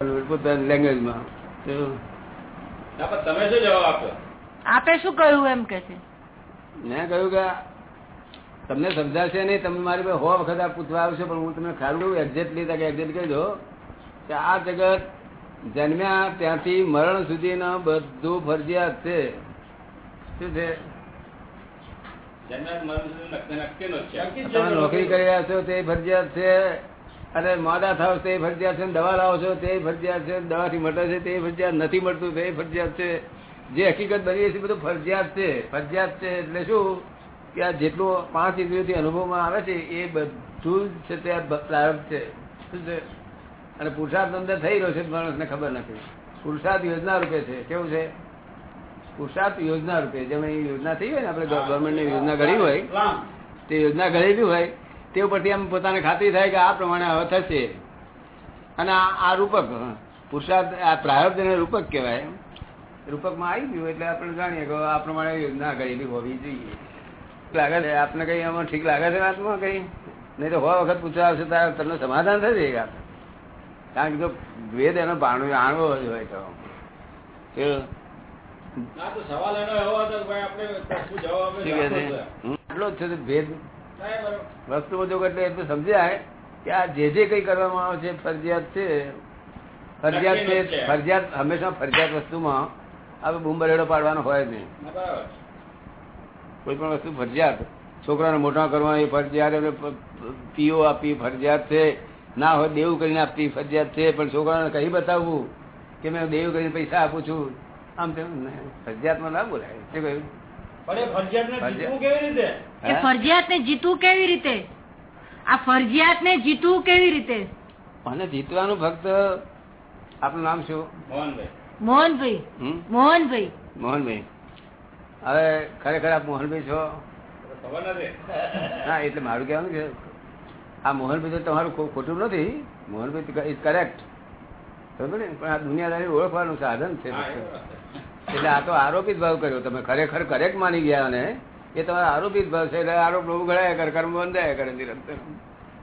પોતાની લેંગ્વેજમાં તમે શું જવાબ આપો? આપે શું કહ્યું એમ કે છે? મેં કહ્યું કે તમને સમજાશે નહીં તમે મારી પાસે હો વખત આ પૂછવા આવશે પણ હું તમને ખાલી એક્ઝેક્ટલી તકે એક્ઝેક્ટ કહી દો કે આ જગત જન્મ્યા ત્યાંથી મરણ સુધીનો બધું ફરજિયાત છે. શું છે? જન્મ મરણ સુધી નક્કી- નક્કીનો છે તમે નોકરી કરી રહ્યા છો તે ફરજિયાત છે. અને મોડા થાવ તે ફરજિયાત છે દવા લાવો છો તે ફરજિયાત છે દવાથી મટે છે તે ફરજિયાત નથી મળતું તે ફરજિયાત છે. જે હકીકત બની છે બધું ફરજિયાત છે. ફરજિયાત છે એટલે શું? કે આ જેટલું પાંચ ઇન્દ્રિયોથી અનુભવમાં આવે છે એ બધું જ છે તે આ બ- છે. શું છે? અને પુરુષાર્થ અંદર થઈ રહ્યો છે માણસને ખબર નથી. પુરુષાર્થ યોજના રૂપે છે. કેવું છે? પુરુષાર્થ યોજના રૂપે. જેમ એ યોજના થઈ હોય ને આપણે ગવર્મેન્ટની યોજના ઘડી હોય. તે યોજના ઘડેલી હોય તે ઉપરથી એમ પોતાને ખાતરી થાય કે આ પ્રમાણે હવે થશે. અને આ રૂપક પુરુષાર્થ આ પ્રારબ્ધ રૂપક કહેવાય રૂપકમાં આવી ગયું એટલે આપણે જાણીએ કે આ પ્રમાણે યોજના કરેલી હોવી જોઈએ. લાગે છે આપને કઈ આમાં ઠીક લાગે છે વાતમાં કઈ? નહીં તો હો વખત પૂછવા આવશે ત્યારે તમને સમાધાન થશે એ વાત કારણ કે જો વેદ એનો ભાણું આણવો હોય તો. સવાલ એનો એવો હતો કે આપણે જવાબ એટલો જ છે ભેદ સાહેબ, ઉદ્યોગ એટલે એટલું સમજાય કે આ જે જે કઈ કરવામાં આવે છે ફરજિયાત છે. ફરજિયાત છે. ફરજિયાત હંમેશા ફરજિયાત વસ્તુમાં આપણે બુંબરેડો પાડવાનો હોય જ નહીં. કોઈ પણ વસ્તુ ફરજિયાત. છોકરાને મોટા કરવા એ ફરજિયાત પીઓ આપી ફરજિયાત છે. ના હોય દેવું કરીને આપતી ફરજિયાત છે પણ છોકરાને કહી બતાવવું કે મેં દેવું કરીને પૈસા આપું છું. આમ તેમ. ફરજિયાતમાં ના બોલાય. શું કહ્યું? ફરજિયાત. જીતવું કેવી રીતે? એ હે? ફરજિયાત ને જીતવું કેવી રીતે? આ ફરજિયાત ને જીતવું કેવી રીતે? અને જીતવાનું ફક્ત આપનું નામ શું? મોહનભાઈ. મોહનભાઈ. મોહનભાઈ. મોહનભાઈ. હવે ખરેખર આપ મોહનભાઈ છો? ખબર હા એટલે મારું કહેવાનું કે આ મોહનભાઈ તો તમારું ખોટું નથી. મોહનભાઈ ઇઝ કરેક્ટ બરોબર ને? પણ આ દુનિયાદારી ઓળખવાનું સાધન છે. છે. એટલે આ તો આરોપિત ભાવ કર્યો. તમે ખરેખર કરેક્ટ માની ગયા અને એ તમારો આરોપિત ભાવ છે એટલે આરોપ બહુ ગળાયા કરે, કર્મ બંધાયા કરે નિરંતર.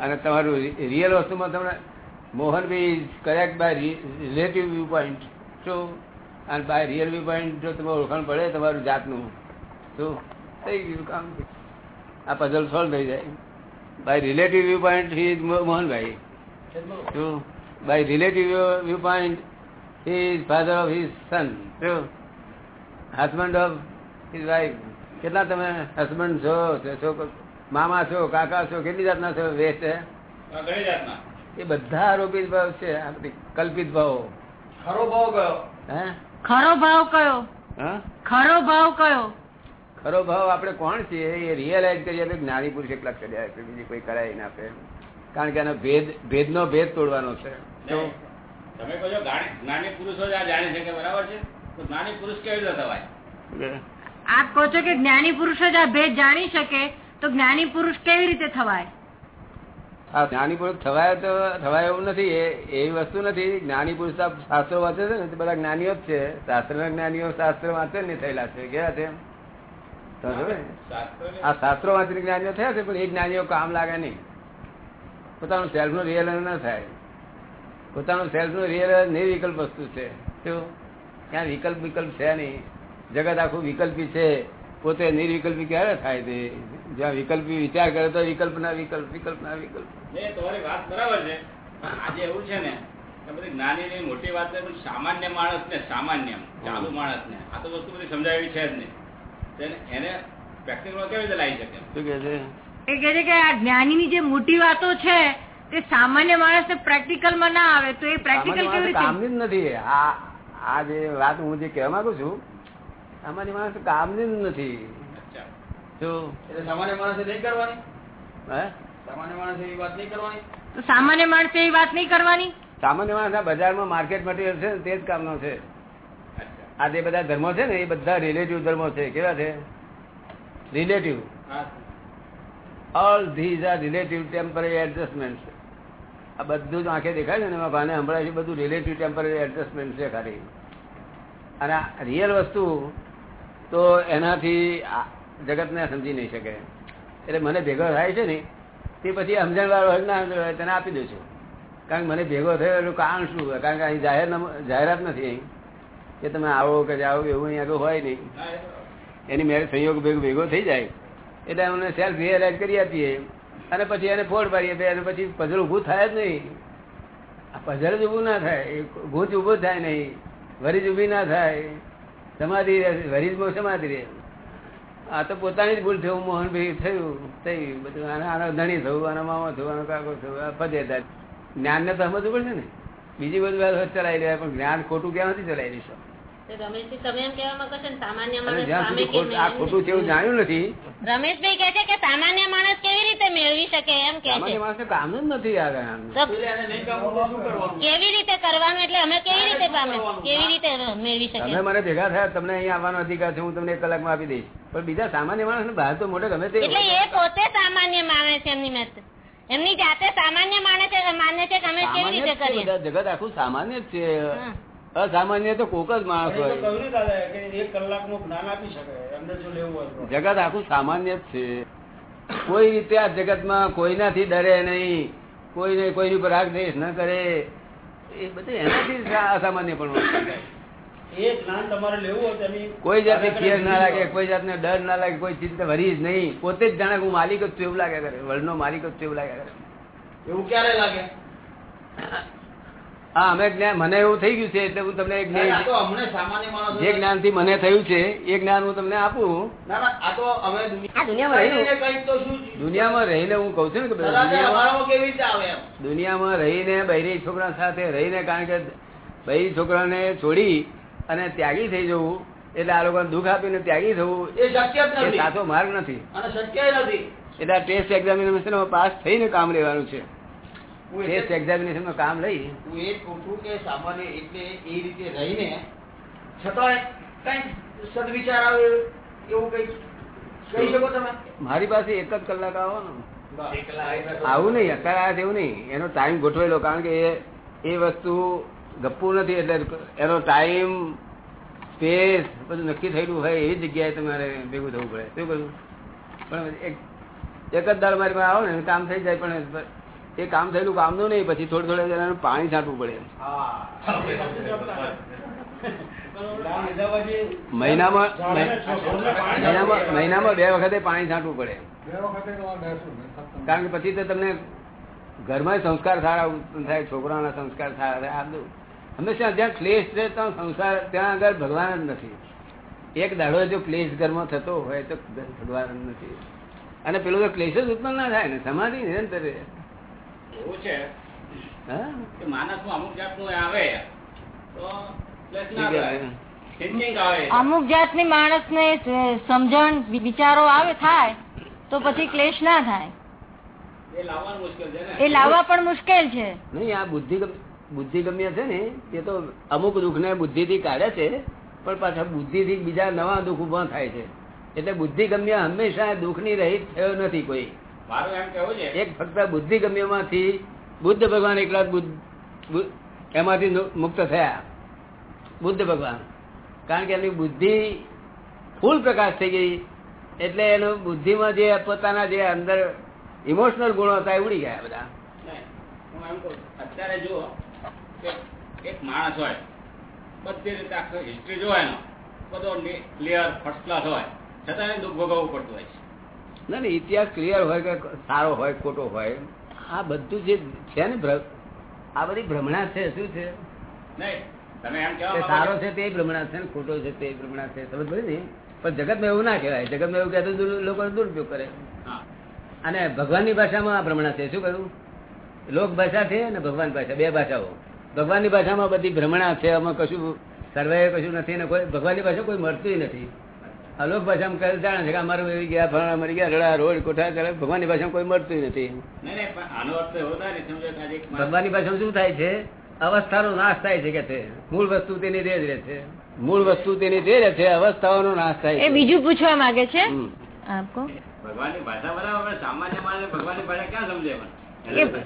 અને તમારું રિયલ વસ્તુમાં તમને Mohanbhai correct by relative view point શું? અને બાય રિયલ વ્યૂ પોઈન્ટ જો તમે ઓળખાણ પડે તમારું જાતનું. શું? થઈ ગયું કામ. આ પઝલ સોલ્વ થઈ જાય. By relative view point he is Mohanbhai. શું? By relative view point he is father of his son શું? હસબન્ડ ઓફ ઇઝ વાઇફ કેટલા તમે હસબન્ડ છો? છો મામા છો કાકા છો? કેટલી જાતના છો? વેસ્ટ આ એ બધા આરોપિત ભાવ છે. આ બધી કલ્પિત ભાવો. ખરો ભાવ કયો? હે? ખરો ભાવ કયો? ખરો ભાવ કયો? ખરો ભાવ આપણે કોણ છીએ? એ રિયલાઇઝ કરીએ તો જ્ઞાની પુરુષ એકલા કર્યા છે. બીજી કોઈ કરાવી ના આપે. કારણ કે આનો ભેદ ભેદનો ભેદ તોડવાનો છે. તો તમે કહો જ્ઞાની પુરુષો જ આ જાણી શકે બરાબર છે? તો જ્ઞાની પુરુષ કેવી રીતે થવાય? આપ કહો છો કે જ્ઞાની પુરુષ જ આ ભેદ જાણી શકે તો જ્ઞાની પુરુષ કેવી રીતે થવાય? હા જ્ઞાની પુરુષ થવાય તો થવાય એવું નથી એવી વસ્તુ નથી. જ્ઞાની પુરુષ શાસ્ત્રો વાંચે છે ને બધા જ્ઞાનીઓ જ છે. શાસ્ત્ર જ્ઞાનીઓ શાસ્ત્ર વાંચે ને થયેલા છે કેવા છે આ શાસ્ત્રો વાંચીને જ્ઞાનીઓ થયા છે પણ એ જ્ઞાનીઓ કામ લાગે નહીં. પોતાનું સેલ્ફનું રિયલ ના થાય. પોતાનું સેલ્ફનું રિયલ નિર્વિકલ્પ વસ્તુ છે. શું ક્યાં વિકલ્પ વિકલ્પ છે નહીં. જગત આખું વિકલ્પી છે. પોતે નિર્વિકલ્પી ક્યારે થાય તે? જ્યાં વિકલ્પી વિચાર કરે તો વિકલ્પ ના વિકલ્પ વિકલ્પ ના વિકલ્પ. તમારી વાત બરાબર છે. આજે એવું છે ને કે બધી જ્ઞાનીની મોટી વાત છે પણ સામાન્ય માણસને સામાન્ય ચાલુ માણસને. આ તો વસ્તુ બધી સમજાવી છે જ નહીં. એને પ્રેક્ટિકલમાં કેવી રીતે લાવી શકે? શું કે છે? એ કહે છે કે આ જ્ઞાનીની જે મોટી વાતો છે તે સામાન્ય માણસને પ્રેક્ટિકલમાં ના આવે. તો એ પ્રેક્ટિકલ કેવી રીતે? કામની જ નથી. આ આ જે વાત હું જે કહેવા માંગુ છું સામાન્ય માણસ કામની જ નથી. સામાન્ય માણસે નહીં કરવાની? હે? સામાન્ય માણસે એવી વાત નહીં કરવાની? તો સામાન્ય માણસે એ વાત નહીં કરવાની? સામાન્ય માણસ બજારમાં માર્કેટ મટીરિયલ છે તે જ કામનો છે. આ જે બધા ધર્મો છે ને એ બધા રિલેટિવ ધર્મો છે. કેવા છે? રિલેટિવ હા. All these are relative temporary adjustment આ બધું જ આંખે દેખાય છે ને એમાં ભાને સંભળાય છે બધું રિલેટિવ ટેમ્પરરી એડજસ્ટમેન્ટ છે ખાલી. અને રિયલ વસ્તુ તો એનાથી જગતને સમજી નહીં શકે. એટલે મને ભેગો થાય છે ને તે પછી સમજણવાળો હોય ના સમજણ હોય તેને આપી દઉં છું. કારણ કે મને ભેગો થયો એનું કારણ શું કારણ કે અહીં જાહેર જાહેરાત નથી અહીં. કે તમે આવો કે જાઓ એવું અહીં આગળ હોય નહીં. એની મેરેજ સંયોગ ભેગો ભેગો થઈ જાય. એટલે અમને સેલ્ફ રિયલાઇઝ કરી આપીએ. અને પછી એને ફોડ પાડીએ અને પછી પઝલ ઊભું થાય જ નહીં. આ પઝલ જ ઊભું ના થાય. એ ભૂત થાય નહીં. વરીજ ઊભી ના થાય. સમાધિ વરીજમાં સમાધિ રહે. આ તો પોતાની જ ભૂલ થયું મોહનભાઈ થયું થયું બધું. આના ધણી થયું આનો મામા થયું આનો કાકો થયું પદેદાર જ્ઞાનને તો સમજવું પડશે ને. બીજી બધું વાત ચલાવી રહ્યા પણ જ્ઞાન ખોટું ક્યાં નથી ચલાવી કેમ આ ખોટું છે એવું જાણ્યું નથી રમેશભાઈ કે છે કે સામાન્ય માણસ કેવી રીતે મેળવી શકે? એમ કે છે. કામ જ નથી? કેવી રીતે કરવાનું? એટલે અમે કેવી રીતે પામે કેવી રીતે મેળવી તમે મને ભેગા થયા તમને અહીંયા આવવાનો અધિકાર છે હું તમને એક કલાકમાં આપી દઈશ. પણ બીજા સામાન્ય માણસ બહાર તો મોટે ગમે તે એટલે એ પોતે સામાન્ય માણસ છે એમની મેં એમની જાતે સામાન્ય માને છે માને છે કે અમે કેવી રીતે કરીએ? જગત આખું સામાન્ય જ છે. અસામાન્ય તો કોક જ માણસ હોય. ને જગત આખું સામાન્ય જ છે. કોઈ રીતે આ જગતમાં કોઈનાથી ડરે નહીં કોઈને કોઈની પર રાગ દ્વેષ ન કરે. એ બધું એનાથી અસામાન્ય પણ કોઈ જાતની ફિયર ના લાગે કોઈ જાતને ડર ના લાગે કોઈ ચિંતા ભરી જ નહીં. પોતે જ જાણે હું માલિક જ છું એવું લાગે કરે વર્લ્ડનો માલિક જ છું એવું લાગે કરે. એવું ક્યારે લાગે? હા અમે જ્ઞાન મને એવું થઈ ગયું છે એટલે હું તમને એક જ્ઞાન જે જ્ઞાનથી મને થયું છે એ જ્ઞાન હું તમને આપું. ના ના આ તો અમે આ દુનિયામાં રહીને- રહીને કંઈક તો શું દુનિયામાં રહીને હું કઉ છું ને દુનિયામાં રહીને બૈરી છોકરા સાથે રહીને કારણ કે બૈરી છોકરાને છોડી અને ત્યાગી થઈ જવું એટલે આ લોકોને દુઃખ આપીને ત્યાગી થવું એ શક્ય એ સાચો માર્ગ નથી. અને શક્ય નથી. એટલે ટેસ્ટ એક્ઝામિનેશન પાસ થઈને કામ લેવાનું છે. ટેસ્ટ એક્ઝામિનેશનનું કામ લઈ હું એ જ કહું છું કે સામાન્ય એટલે એ રીતે રહીને છતાંય કઈ સદવિચાર આવે એવું કંઈક કહી શકો તમે? મારી પાસે એક જ કલાક આવો ને. આવું નહીં અત્યારે આ એવું નહીં. એનો ટાઈમ ગોઠવેલો કારણ કે એ વસ્તુ ગપ્પુ નથી એટલે એનો ટાઈમ સ્પેસ બધું નક્કી થયેલું હોય એવી જગ્યાએ તમારે ભેગું થવું પડે. શું કહ્યું? પણ એક એક જ દાળ મારી પાસે આવો ને કામ થઈ જાય પણ એ કામ થયેલું કામનું નહીં, પછી થોડે થોડે જણાનું પાણી છાંટવું પડે મહિનામાં મહિનામાં બે વખતે પાણી છાંટવું પડે. કારણ કે પછી તો તમને ઘરમાં સંસ્કાર સારા ઉત્પન્ન થાય છોકરાના સંસ્કાર સારા થાય, આ બધું. હંમેશા જ્યાં ક્લેશ છે, ત્યાં સંસાર ત્યાં આગળ ભગવાન જ નથી. એક દાડો જો ક્લેશ ઘરમાં થતો હોય તો ભગવાન નથી. અને પેલું તો ક્લેશ જ ઉત્પન્ન ના થાય ને, સમાધિ નિરંતર રહે. એવું છે? કે માણસમાં અમુક જાતનું એ આવે. તો પ્લસ ના ઠીક થાય છે. થિંકિંગ આવે. અમુક જાતની માણસને સમજણ વિચારો આવે થાય તો પછી ક્લેશ ના થાય. એ લાવવાનું મુશ્કેલ છે ને? એ લાવવા પણ મુશ્કેલ છે. નહીં આ બુદ્ધિ બુદ્ધિગમ્ય છે ને એ તો અમુક દુઃખ ને બુદ્ધિ બુદ્ધિથી કાઢે છે પણ પાછા બુદ્ધિ થી બીજા નવા દુઃખ ઊભા થાય છે. એટલે બુદ્ધિગમ્ય હંમેશા દુઃખની રહિત થયો નથી કોઈ. મારું એમ કેવું છે. એક ફક્ત બુદ્ધિગમ્યમાંથી બુદ્ધ ભગવાન એકલા બુદ્ધ એમાંથી મુક્ત થયા. બુદ્ધ ભગવાન. કારણ કે એમની બુદ્ધિ ફૂલ પ્રકાશ થઈ ગઈ. એટલે એનું બુદ્ધિમાં જે પોતાના જે અંદર ઇમોશનલ ગુણો હતા એ ઉડી ગયા બધા. હું એમ કહું અત્યારે જુઓ એક માણસ હોય બધી રીતે આખો હિસ્ટ્રી જોવાય એનો બધો ક્લિયર ફર્સ્ટ ક્લાસ હોય. છતાં એને દુઃખ ભોગવવું પડતું હોય છે. ના ના ઇતિહાસ ક્લિયર હોય કે સારો હોય ખોટો હોય આ બધું જે છે ને ભ્ર- આ બધી ભ્રમણા છે શું છે? સારો છે તે ભ્રમણા છે ને ખોટો છે તે ભ્રમણા છે સમજ પડી ને? પણ જગતમાં એવું ના કહેવાય. જગતમાં એવું કહેતું દુર- લોકો દુરુપયોગ કરે. અને ભગવાનની ભાષામાં આ ભ્રમણા છે શું કહ્યું લોક ભાષા છે અને ભગવાન ભાષા બે ભાષાઓ. ભગવાનની ભાષામાં બધી ભ્રમણા છે આમાં કશું સર્વે કશું નથી ને કોઈ ભગવાનની ભાષા કોઈ મળતું નથી. અલોક ભાષામાં કહે જાણે છે કે અમારે મરી ગયા ફરણા મરી ગયા રડા રોડ કોઠા કરે ભગવાનની ભાષામાં કોઈ મળતું નથી. નહીં નહીં પણ આનો અર્થ એવો થાય ને સમજો કે આજે એક માણસ- ભગવાનની ભાષામાં શું થાય છે? અવસ્થાનો નાશ થાય છે કે છે મૂળ વસ્તુ તેની તે જ રહે છે. મૂળ વસ્તુ તેની તે રહે છે અવસ્થાઓનો નાશ થાય એ છે. બીજું પૂછવા માંગે છે? આપકો? ભગવાનની ભાષા બરાબર સામાન્ય માણસ ભગવાનની ભાષા ક્યાં સમજે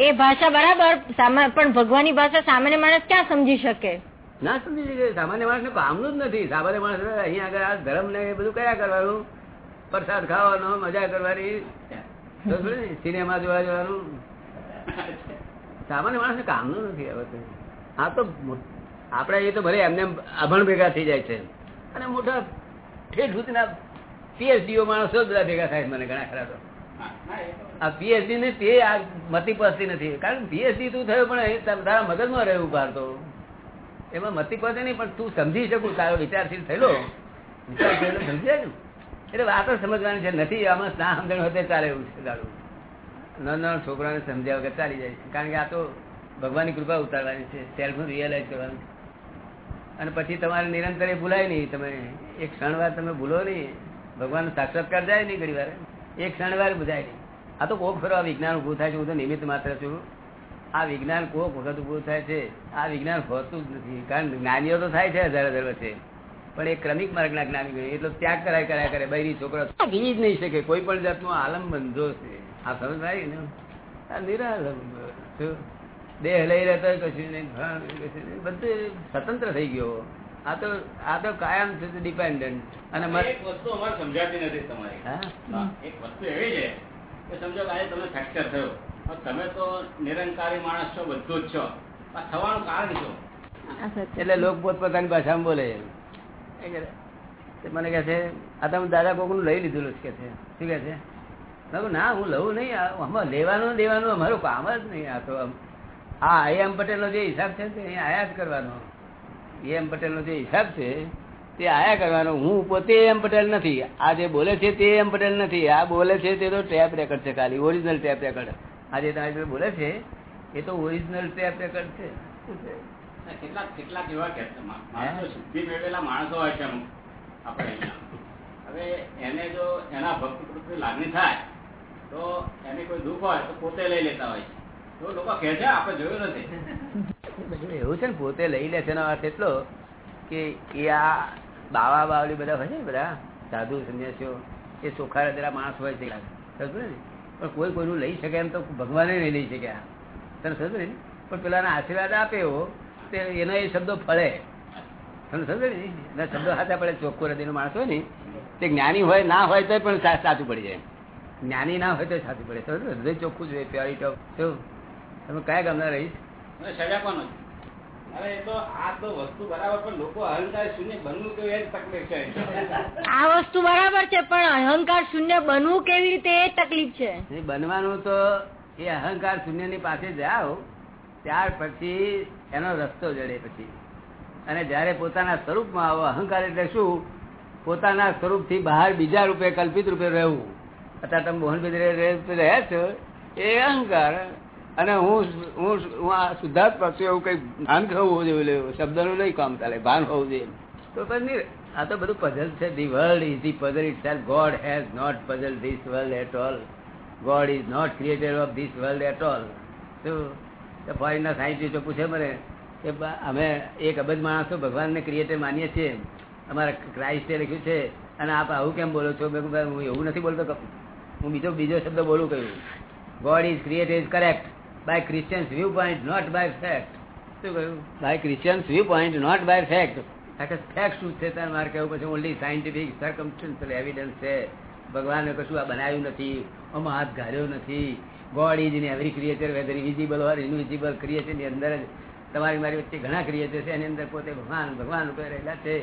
એ ભાષા બરાબર પણ ભગવાનની ભાષા સામાન્ય માણસ ક્યાં સમજી શકે? ના સમજી શકે સામાન્ય માણસ ને કામનું જ નથી. સામાન્ય માણસ અહીંયા આગળ આ ધર્મ ને બધું કયા કરવાનું. પ્રસાદ ખાવાનો, મજા કરવાની? સિનેમા જોવા જવાનું. સામાન્ય માણસને કામનું નથી હવે આ તો આપણે એ તો ભલે એમને અભણ ભેગા થઈ જાય છે. અને મોટા ઠેઠ સુધીના પીએચડીઓ માણસો બધા ભેગા થાય મને ઘણા ખરા તો. આ પીએચડી ને તે આ મતી પસતી નથી. કારણ પીએચડી તું થયો પણ એ તાર- મગજમાં રહ્યું પાર તો. એમાં મતી પસે નહીં, પણ તું સમજી શકું, તારો વિચારશીલ થયેલો. વિચાર થયેલો સમજી ને એટલે વાતો સમજવાની છે, નથી, આમાં ના સમજણ હોય ચાલે એવું છે, દાડું. નાના છોકરાને સમજ્યા વગર ચાલી જાય છે. કારણ કે આ તો ભગવાનની કૃપા ઉતારવાની છે સેલ્ફનું રિયલાઇઝ કરવાનું અને પછી તમારે નિરંતર એ ભૂલાય નહીં. તમે એક ક્ષણ વાર તમે ભૂલો નહીં. ભગવાન સાક્ષાત્કાર જાય નહીં ઘણી વાર એક ક્ષણ વાર બુજાય નહીં. આ તો કોક ફરવા વિજ્ઞાન ઉભું થાય છે, હું તો નિમિત્ત માત્ર છું. આ વિજ્ઞાન કોક વખત ઉભું થાય છે. આ વિજ્ઞાન હોતું જ નથી. કારણ જ્ઞાનીઓ તો થાય છે હજાર હજાર વચ્ચે. પણ એ ક્રમિક માર્ગના જ્ઞાની ગણી એટલો ત્યાગ કરાય કરાય કરે. બૈરી છોકરો જીવી જ નહીં શકે. કોઈ પણ જાતનો આલમ બંધો છે. આ સમજ આવી ને? આ નિરાલમ દેહ લઈ રહેતો કશું નહીં. બધું સ્વતંત્ર થઈ ગયો. આ તો આ તો કાયમ છે ડિપેન્ડન્ટ. અને એક વસ્તુ અમારે સમજાતી નથી તમારી. એક વસ્તુ એવી છે કે સમજો કે આજે તમે ફ્રેક્ચર થયો. તમે તો નિરંકારી માણસ છો બધું જ છો. આ થવાનું કારણ શું? એટલે લોક પોતપોતાની ભાષામાં બોલે કે મને કહે છે આ તમે દાદા કોકનું લઈ લીધું છે કે છે. શું કહે છે? ના હું લઉં નહીં. આમાં લેવાનું દેવાનું અમારું કામ જ નહીં. આ તો. આ આઈ એમ પટેલનો જે હિસાબ છે તે અહીંયા આયા જ કરવાનો. એ એમ પટેલનો જે હિસાબ છે તે આયા કરવાનો. હું પોતે એમ પટેલ નથી. આ જે બોલે છે તે એમ પટેલ નથી. આ બોલે છે તે તો ટેપ રેકર્ડ છે ખાલી ઓરિજિનલ ટેપ રેકર્ડ. આ જે તમારી જોડે બોલે છે એ તો ઓરિજિનલ ટેપ રેકર્ડ છે. કેટલાક કેટલાક એવા કે માણસો શુદ્ધિ મેળવેલા માણસો હોય છે આપણે હવે એને જો એના ભક્તિ પ્રત્યે લાગણી થાય તો એને કોઈ દુઃખ હોય તો પોતે લઈ લેતા હોય તો લોકો કહે છે આપણે જોયું નથી. એવું છે ને પોતે લઈ લે છે એનો અર્થ એટલો કે એ આ બાવા બાવલી બધા હોય છે ને બધા સાધુ સંન્યાસીઓ એ ચોખા હૃદયના માણસ હોય છે. ને પણ કોઈ કોઈનું લઈ શકે એમ તો ભગવાને નહીં લઈ શક્યા તને સમજ ને? પણ પેલાના આશીર્વાદ આપે એવો, તે એનો એ શબ્દો ફળે. તને સમજ ને? એના શબ્દો સાચા પડે, ચોખ્ખું હૃદયનો માણસ હોય ને, તે જ્ઞાની હોય, ના હોય તો પણ સાચું પડી જાય. જ્ઞાની ના હોય તો સાચું પડે સમજ? હૃદય ચોખ્ખું જોઈએ પ્યોરિટી ઓફ તમે કયા ગામના રહીશ? અને સજા કોનો છે? અરે એ તો આ તો વસ્તુ બરાબર પણ લોકો અહંકાર શૂન્ય બનવું કેવું એ તકલીફ છે? આ વસ્તુ બરાબર છે પણ અહંકાર શૂન્ય બનવું કેવી રીતે એ તકલીફ છે? બનવાનું તો એ અહંકાર શૂન્યની પાસે જાઓ ત્યાર પછી એનો રસ્તો જડે પછી. અને જયારે પોતાના સ્વરૂપમાં આવો અહંકાર એટલે શું? પોતાના સ્વરૂપથી બહાર બીજા રૂપે કલ્પિત રૂપે રહેવું. અત્યારે તમે રે- રહ્યા છો એ અહંકાર અને હું હું હું શુદ્ધાર્થ પાછું એવું કઈ ભાન હોવું જોઈએ શબ્દનું નહીં કામ ચાલે, ભાન હોવું જોઈએ. તો પછી આ તો બધું પઝલ છે. The world is the puzzle itself God has not puzzle this world at all God is not created of this world at all શું ફોરેનના સાયન્ટિસ્ટો પૂછે મને કે અમે એક અબજ માણસો ભગવાનને ક્રિએટર માનીએ છીએ. અમારા ક્રાઇસ્ટે લખ્યું છે. અને આપ આવું કેમ બોલો છો? હું એવું નથી બોલતો હું બીજો બીજો શબ્દ બોલું કહ્યું. God is created correct by Christians view point not by fact શું કહ્યું? By Christians view point not by fact fact શું છે તારે? મારે કહેવું પછી ઓનલી સાયન્ટિફિક સર્કમસ્ટન્શિયલ એવિડન્સ છે. ભગવાને કશું આ બનાવ્યું નથી. આમાં હાથ ગાળ્યો નથી. God is in every creature whether visible or invisible ક્રિએચરની અંદર જ તમારી મારી વચ્ચે ઘણા ક્રિએચર છે. એની અંદર પોતે ભગવાન ભગવાન રહેલા છે.